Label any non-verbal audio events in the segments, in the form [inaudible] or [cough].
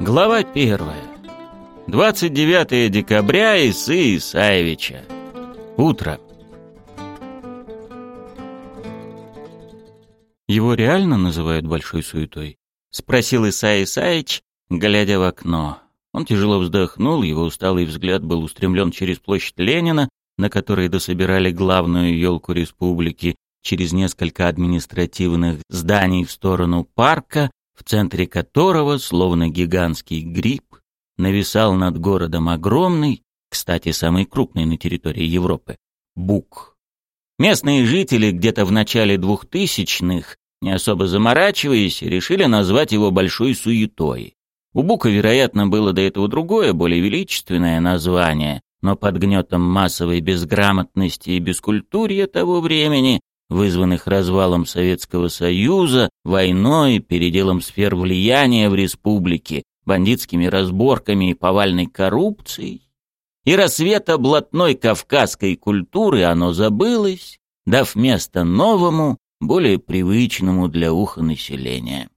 Глава первая. 29 декабря Исы Исаевича. Утро. Его реально называют большой суетой? Спросил Исай Исаевич, глядя в окно. Он тяжело вздохнул, его усталый взгляд был устремлен через площадь Ленина, на которой дособирали главную елку республики, через несколько административных зданий в сторону парка, в центре которого, словно гигантский гриб, нависал над городом огромный, кстати, самый крупный на территории Европы, бук. Местные жители где-то в начале двухтысячных, не особо заморачиваясь, решили назвать его Большой Суетой. У бука, вероятно, было до этого другое, более величественное название, но под гнетом массовой безграмотности и бескультурья того времени вызванных развалом Советского Союза, войной, переделом сфер влияния в республике, бандитскими разборками и повальной коррупцией. И рассвета блатной кавказской культуры оно забылось, дав место новому, более привычному для уха населения.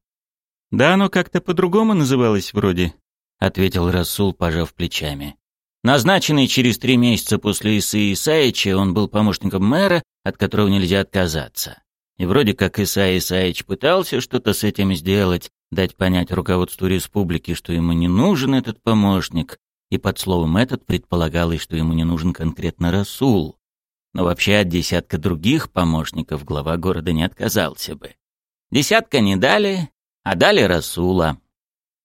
«Да оно как-то по-другому называлось вроде», — ответил Расул, пожав плечами. Назначенный через три месяца после Исы Исаича, он был помощником мэра, от которого нельзя отказаться. И вроде как Иса Исаич пытался что-то с этим сделать, дать понять руководству республики, что ему не нужен этот помощник, и под словом «этот» предполагалось, что ему не нужен конкретно Расул. Но вообще от десятка других помощников глава города не отказался бы. Десятка не дали, а дали Расула.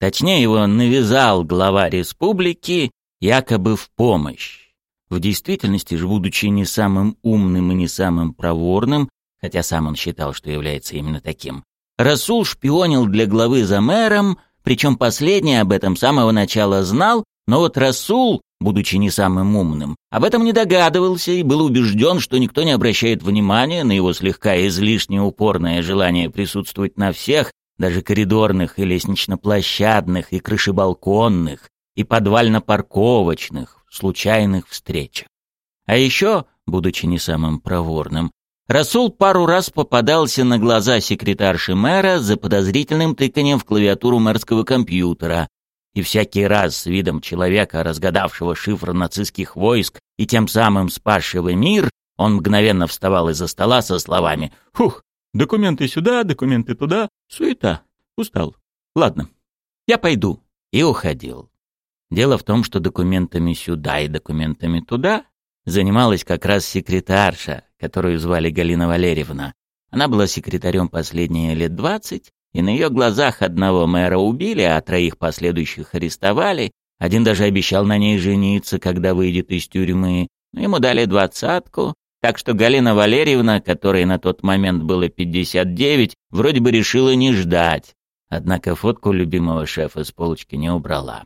Точнее, его навязал глава республики, якобы в помощь. В действительности же, будучи не самым умным и не самым проворным, хотя сам он считал, что является именно таким, Расул шпионил для главы за мэром, причем последний об этом с самого начала знал, но вот Расул, будучи не самым умным, об этом не догадывался и был убежден, что никто не обращает внимания на его слегка излишне упорное желание присутствовать на всех, даже коридорных и лестнично-площадных и крышебалконных, и подвально-парковочных, случайных встречах. А еще, будучи не самым проворным, Расул пару раз попадался на глаза секретарши мэра за подозрительным тыканием в клавиатуру мэрского компьютера, и всякий раз с видом человека, разгадавшего шифр нацистских войск и тем самым спасшего мир, он мгновенно вставал из-за стола со словами «Фух, документы сюда, документы туда, суета, устал. Ладно, я пойду». И уходил. Дело в том, что документами сюда и документами туда занималась как раз секретарша, которую звали Галина Валерьевна. Она была секретарем последние лет двадцать, и на ее глазах одного мэра убили, а троих последующих арестовали. Один даже обещал на ней жениться, когда выйдет из тюрьмы. Но ему дали двадцатку, так что Галина Валерьевна, которой на тот момент было пятьдесят девять, вроде бы решила не ждать. Однако фотку любимого шефа с полочки не убрала.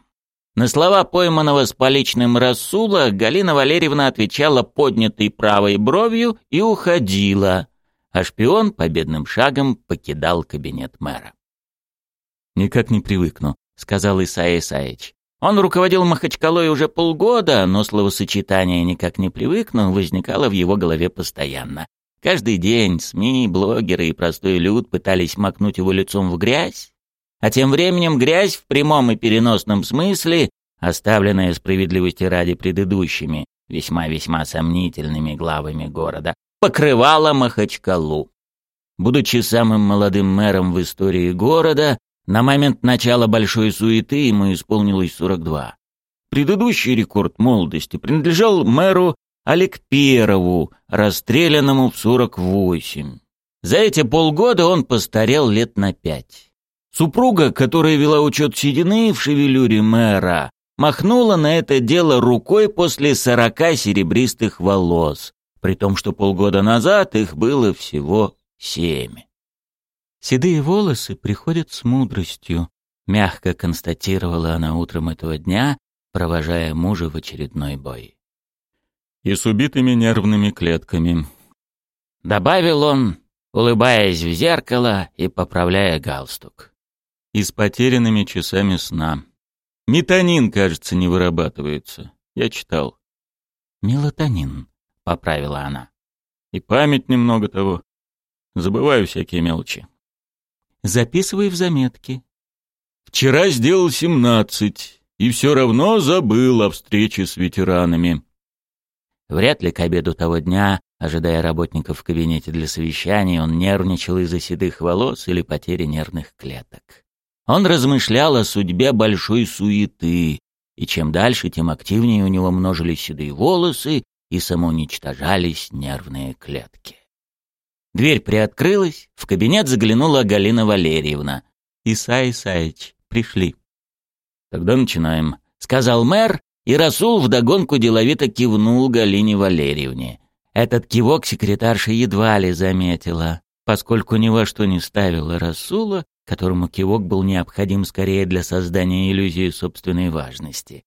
На слова пойманного с поличным Расула Галина Валерьевна отвечала поднятой правой бровью и уходила, а шпион победным шагом покидал кабинет мэра. «Никак не привыкну», — сказал Исаия Исаевич. Он руководил Махачкалой уже полгода, но словосочетание «никак не привыкну» возникало в его голове постоянно. Каждый день СМИ, блогеры и простой люд пытались макнуть его лицом в грязь, а тем временем грязь в прямом и переносном смысле, оставленная справедливости ради предыдущими, весьма-весьма сомнительными главами города, покрывала Махачкалу. Будучи самым молодым мэром в истории города, на момент начала большой суеты ему исполнилось 42. Предыдущий рекорд молодости принадлежал мэру Аликперову, расстрелянному в 48. За эти полгода он постарел лет на пять. Супруга, которая вела учет седины в шевелюре мэра, махнула на это дело рукой после сорока серебристых волос, при том, что полгода назад их было всего семь. «Седые волосы приходят с мудростью», — мягко констатировала она утром этого дня, провожая мужа в очередной бой. «И с убитыми нервными клетками», — добавил он, улыбаясь в зеркало и поправляя галстук и с потерянными часами сна. Метанин, кажется, не вырабатывается. Я читал. Мелатонин, поправила она. И память немного того. Забываю всякие мелочи. Записывай в заметки. Вчера сделал семнадцать, и все равно забыл о встрече с ветеранами. Вряд ли к обеду того дня, ожидая работников в кабинете для совещаний, он нервничал из-за седых волос или потери нервных клеток. Он размышлял о судьбе большой суеты, и чем дальше, тем активнее у него множились седые волосы и самоуничтожались нервные клетки. Дверь приоткрылась, в кабинет заглянула Галина Валерьевна. «Исай Исаич, пришли». «Тогда начинаем», — сказал мэр, и Расул вдогонку деловито кивнул Галине Валерьевне. Этот кивок секретарша едва ли заметила, поскольку ни во что не ставила Расула, которому кивок был необходим скорее для создания иллюзии собственной важности.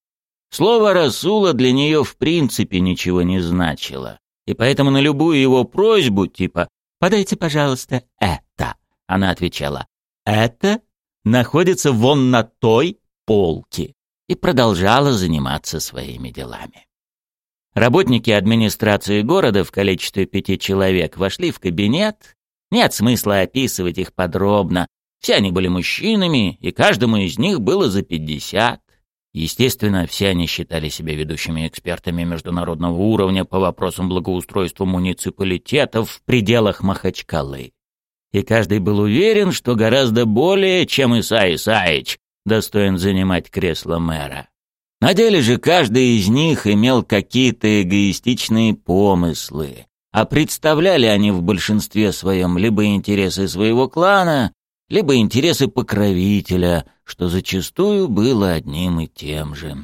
Слово Расула для нее в принципе ничего не значило, и поэтому на любую его просьбу, типа «подайте, пожалуйста, это», она отвечала «это находится вон на той полке» и продолжала заниматься своими делами. Работники администрации города в количестве пяти человек вошли в кабинет. Нет смысла описывать их подробно. Все они были мужчинами, и каждому из них было за пятьдесят. Естественно, все они считали себя ведущими экспертами международного уровня по вопросам благоустройства муниципалитетов в пределах Махачкалы. И каждый был уверен, что гораздо более, чем Исай Исаич, достоин занимать кресло мэра. На деле же каждый из них имел какие-то эгоистичные помыслы, а представляли они в большинстве своем либо интересы своего клана, либо интересы покровителя, что зачастую было одним и тем же.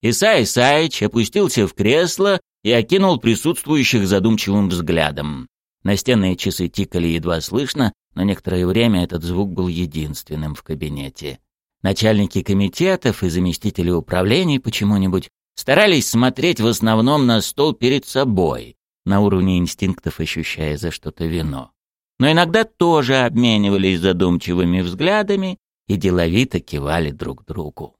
Исай Исаич опустился в кресло и окинул присутствующих задумчивым взглядом. Настенные часы тикали едва слышно, но некоторое время этот звук был единственным в кабинете. Начальники комитетов и заместители управлений почему-нибудь старались смотреть в основном на стол перед собой, на уровне инстинктов ощущая за что-то вино. Но иногда тоже обменивались задумчивыми взглядами и деловито кивали друг другу.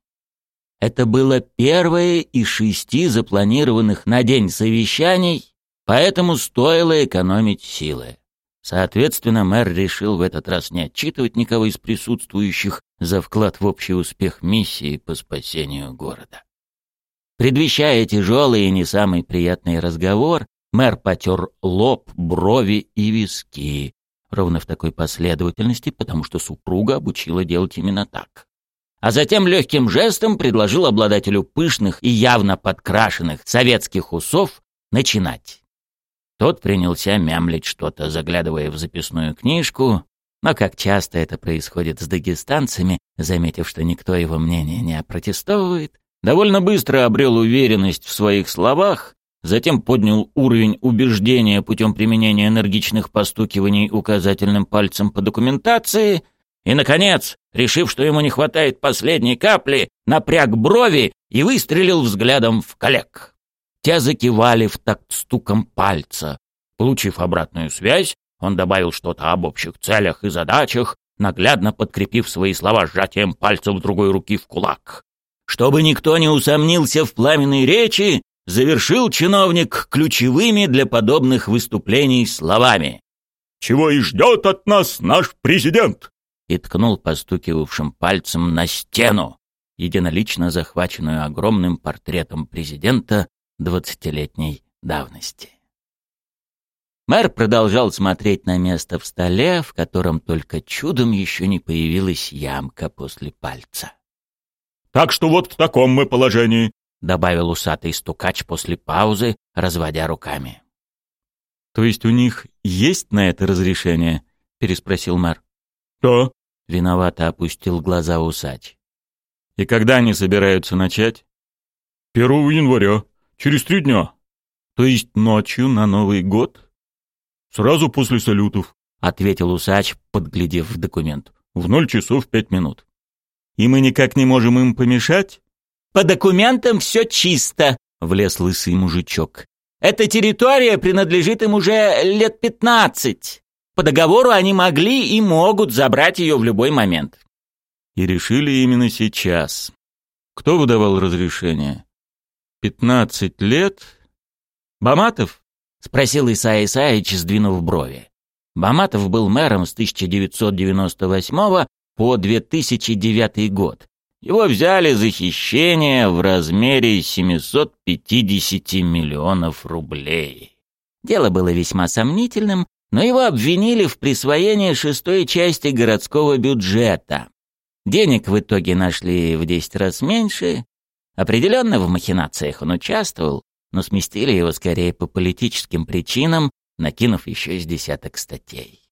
Это было первое из шести запланированных на день совещаний, поэтому стоило экономить силы. Соответственно, мэр решил в этот раз не отчитывать никого из присутствующих за вклад в общий успех миссии по спасению города. Предвещая тяжелый и не самый приятный разговор, мэр потер лоб, брови и виски, ровно в такой последовательности, потому что супруга обучила делать именно так. А затем легким жестом предложил обладателю пышных и явно подкрашенных советских усов начинать. Тот принялся мямлить что-то, заглядывая в записную книжку, но как часто это происходит с дагестанцами, заметив, что никто его мнение не опротестовывает, довольно быстро обрел уверенность в своих словах, затем поднял уровень убеждения путем применения энергичных постукиваний указательным пальцем по документации и, наконец, решив, что ему не хватает последней капли, напряг брови и выстрелил взглядом в коллег. Те закивали в такт стуком пальца. Получив обратную связь, он добавил что-то об общих целях и задачах, наглядно подкрепив свои слова сжатием пальцев другой руки в кулак. Чтобы никто не усомнился в пламенной речи, завершил чиновник ключевыми для подобных выступлений словами. «Чего и ждет от нас наш президент?» и ткнул постукивавшим пальцем на стену, единолично захваченную огромным портретом президента двадцатилетней давности. Мэр продолжал смотреть на место в столе, в котором только чудом еще не появилась ямка после пальца. «Так что вот в таком мы положении», — добавил усатый стукач после паузы, разводя руками. «То есть у них есть на это разрешение?» — переспросил мэр. «Да». Виновато опустил глаза усач. «И когда они собираются начать?» «Первого января», Через три дня. То есть ночью на Новый год? Сразу после салютов, ответил усач, подглядев в документ. В ноль часов пять минут. И мы никак не можем им помешать? По документам все чисто, влез лысый мужичок. Эта территория принадлежит им уже лет пятнадцать. По договору они могли и могут забрать ее в любой момент. И решили именно сейчас. Кто выдавал разрешение? Пятнадцать лет? Баматов? Спросил Исаия Исаевич, сдвинув брови. Баматов был мэром с 1998 по 2009 год. Его взяли за хищение в размере 750 миллионов рублей. Дело было весьма сомнительным, но его обвинили в присвоении шестой части городского бюджета. Денег в итоге нашли в 10 раз меньше. Определенно в махинациях он участвовал, но сместили его скорее по политическим причинам, накинув еще с десяток статей.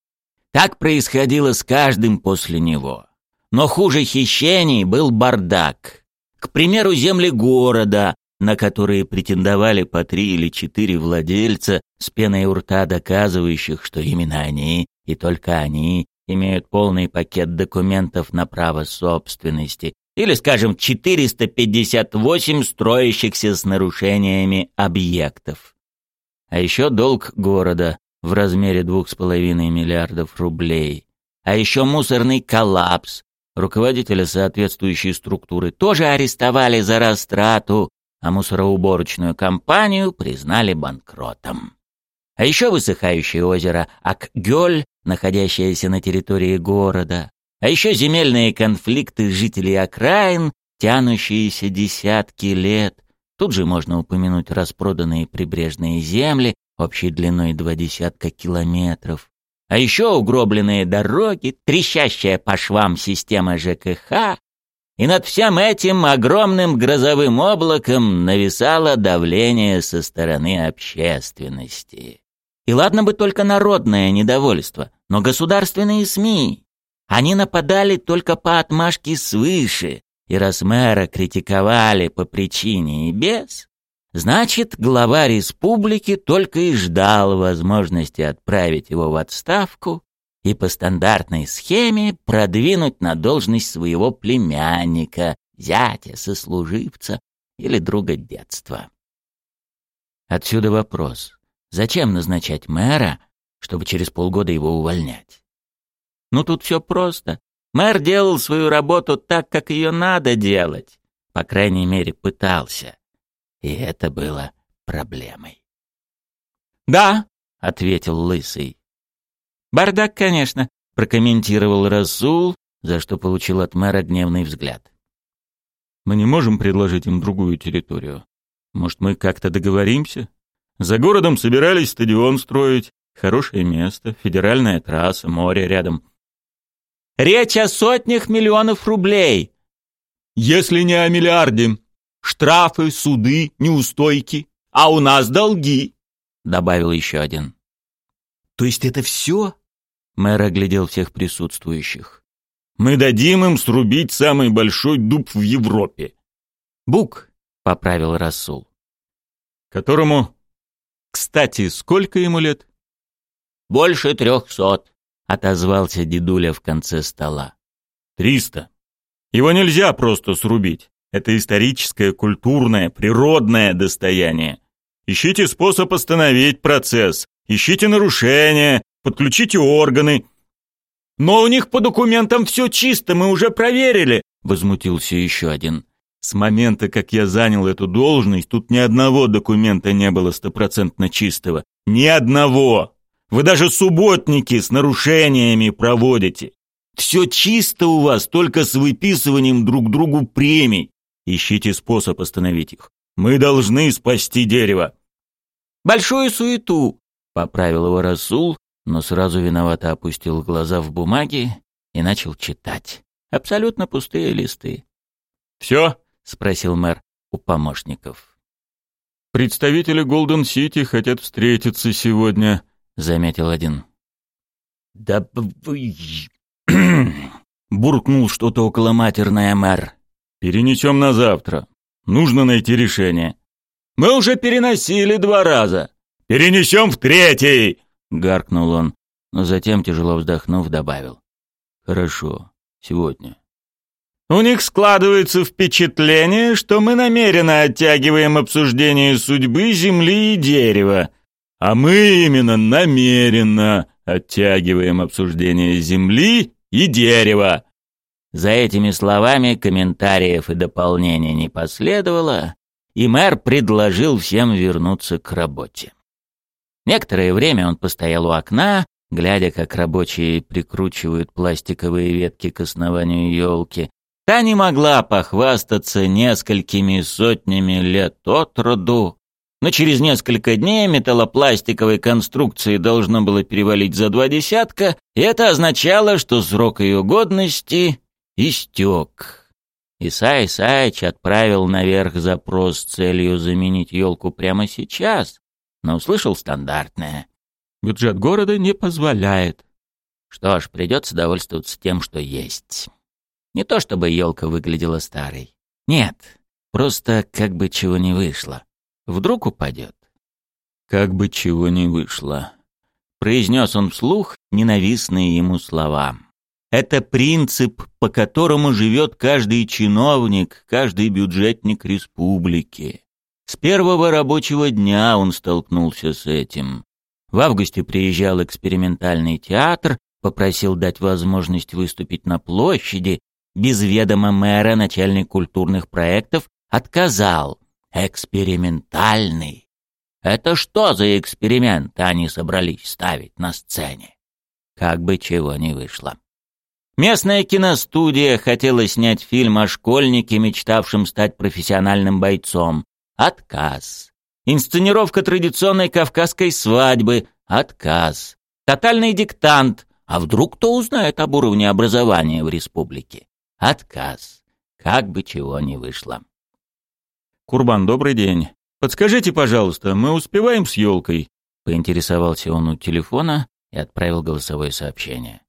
Так происходило с каждым после него. Но хуже хищений был бардак. К примеру, земли города, на которые претендовали по три или четыре владельца, с пеной у рта доказывающих, что именно они, и только они, имеют полный пакет документов на право собственности, или, скажем, 458 строящихся с нарушениями объектов. А еще долг города в размере 2,5 миллиардов рублей. А еще мусорный коллапс. Руководителя соответствующей структуры тоже арестовали за растрату, а мусороуборочную компанию признали банкротом. А еще высыхающее озеро Акгёль, находящееся на территории города. А еще земельные конфликты жителей окраин, тянущиеся десятки лет. Тут же можно упомянуть распроданные прибрежные земли общей длиной два десятка километров. А еще угробленные дороги, трещащая по швам система ЖКХ, и над всем этим огромным грозовым облаком нависало давление со стороны общественности. И ладно бы только народное недовольство, но государственные СМИ. Они нападали только по отмашке свыше, и раз мэра критиковали по причине и без, значит, глава республики только и ждал возможности отправить его в отставку и по стандартной схеме продвинуть на должность своего племянника, зятя, сослуживца или друга детства. Отсюда вопрос. Зачем назначать мэра, чтобы через полгода его увольнять? Ну тут все просто. Мэр делал свою работу так, как ее надо делать. По крайней мере, пытался. И это было проблемой. «Да», — ответил Лысый. «Бардак, конечно», — прокомментировал Расул, за что получил от мэра гневный взгляд. «Мы не можем предложить им другую территорию. Может, мы как-то договоримся? За городом собирались стадион строить. Хорошее место, федеральная трасса, море рядом. Речь о сотнях миллионов рублей. Если не о миллиарде. Штрафы, суды, неустойки. А у нас долги, добавил еще один. То есть это все? Мэр оглядел всех присутствующих. Мы дадим им срубить самый большой дуб в Европе. Бук, поправил Расул. Которому, кстати, сколько ему лет? Больше трехсот. — отозвался дедуля в конце стола. «Триста. Его нельзя просто срубить. Это историческое, культурное, природное достояние. Ищите способ остановить процесс, ищите нарушения, подключите органы». «Но у них по документам все чисто, мы уже проверили», — возмутился еще один. «С момента, как я занял эту должность, тут ни одного документа не было стопроцентно чистого. Ни одного!» Вы даже субботники с нарушениями проводите. Все чисто у вас, только с выписыванием друг другу премий. Ищите способ остановить их. Мы должны спасти дерево. Большую суету, поправил его Расул, но сразу виновато опустил глаза в бумаги и начал читать. Абсолютно пустые листы. «Все?» — спросил мэр у помощников. «Представители Голден-Сити хотят встретиться сегодня», — заметил один. «Да [clears throat] буркнул что-то около матерная мэр. «Перенесем на завтра. Нужно найти решение». «Мы уже переносили два раза». «Перенесем в третий!» — гаркнул он, но затем, тяжело вздохнув, добавил. «Хорошо, сегодня». «У них складывается впечатление, что мы намеренно оттягиваем обсуждение судьбы земли и дерева», а мы именно намеренно оттягиваем обсуждение земли и дерева. За этими словами комментариев и дополнений не последовало, и мэр предложил всем вернуться к работе. Некоторое время он постоял у окна, глядя, как рабочие прикручивают пластиковые ветки к основанию елки. Та не могла похвастаться несколькими сотнями лет от роду, но через несколько дней металлопластиковой конструкции должно было перевалить за два десятка, и это означало, что срок ее годности истек. Исай Исаич отправил наверх запрос с целью заменить елку прямо сейчас, но услышал стандартное. Бюджет города не позволяет. Что ж, придется довольствоваться тем, что есть. Не то чтобы елка выглядела старой. Нет, просто как бы чего не вышло. Вдруг упадет. Как бы чего не вышло. Произнес он вслух ненавистные ему слова. Это принцип, по которому живет каждый чиновник, каждый бюджетник республики. С первого рабочего дня он столкнулся с этим. В августе приезжал экспериментальный театр, попросил дать возможность выступить на площади. Без ведома мэра начальник культурных проектов отказал. Экспериментальный. Это что за эксперимент они собрались ставить на сцене? Как бы чего ни вышло. Местная киностудия хотела снять фильм о школьнике, мечтавшем стать профессиональным бойцом. Отказ. Инсценировка традиционной кавказской свадьбы. Отказ. Тотальный диктант. А вдруг кто узнает об уровне образования в республике? Отказ. Как бы чего ни вышло. «Курбан, добрый день. Подскажите, пожалуйста, мы успеваем с елкой?» Поинтересовался он у телефона и отправил голосовое сообщение.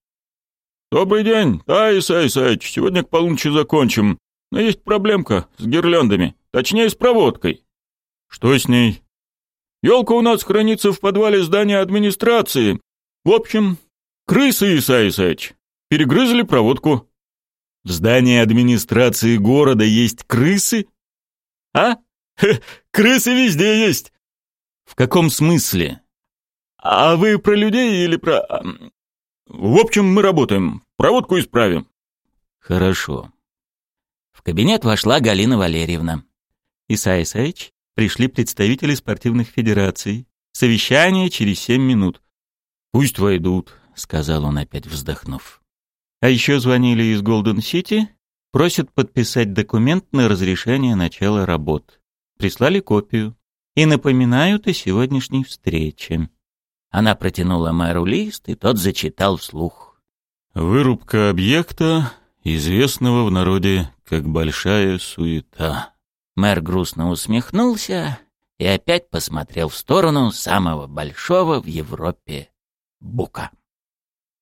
«Добрый день. Да, Исай Исаевич, сегодня к полуночи закончим. Но есть проблемка с гирляндами, точнее, с проводкой». «Что с ней?» «Елка у нас хранится в подвале здания администрации. В общем, крысы, Исай Исаевич, перегрызли проводку». «В здании администрации города есть крысы?» А? Хе, крысы везде есть. В каком смысле? А вы про людей или про... В общем, мы работаем. Проводку исправим. Хорошо. В кабинет вошла Галина Валерьевна. Исай Исаевич, пришли представители спортивных федераций. Совещание через семь минут. Пусть войдут, сказал он опять вздохнув. А еще звонили из Голден-Сити Просят подписать документ на разрешение начала работ. Прислали копию. И напоминают о сегодняшней встрече. Она протянула мэру лист, и тот зачитал вслух. «Вырубка объекта, известного в народе как большая суета». Мэр грустно усмехнулся и опять посмотрел в сторону самого большого в Европе бука.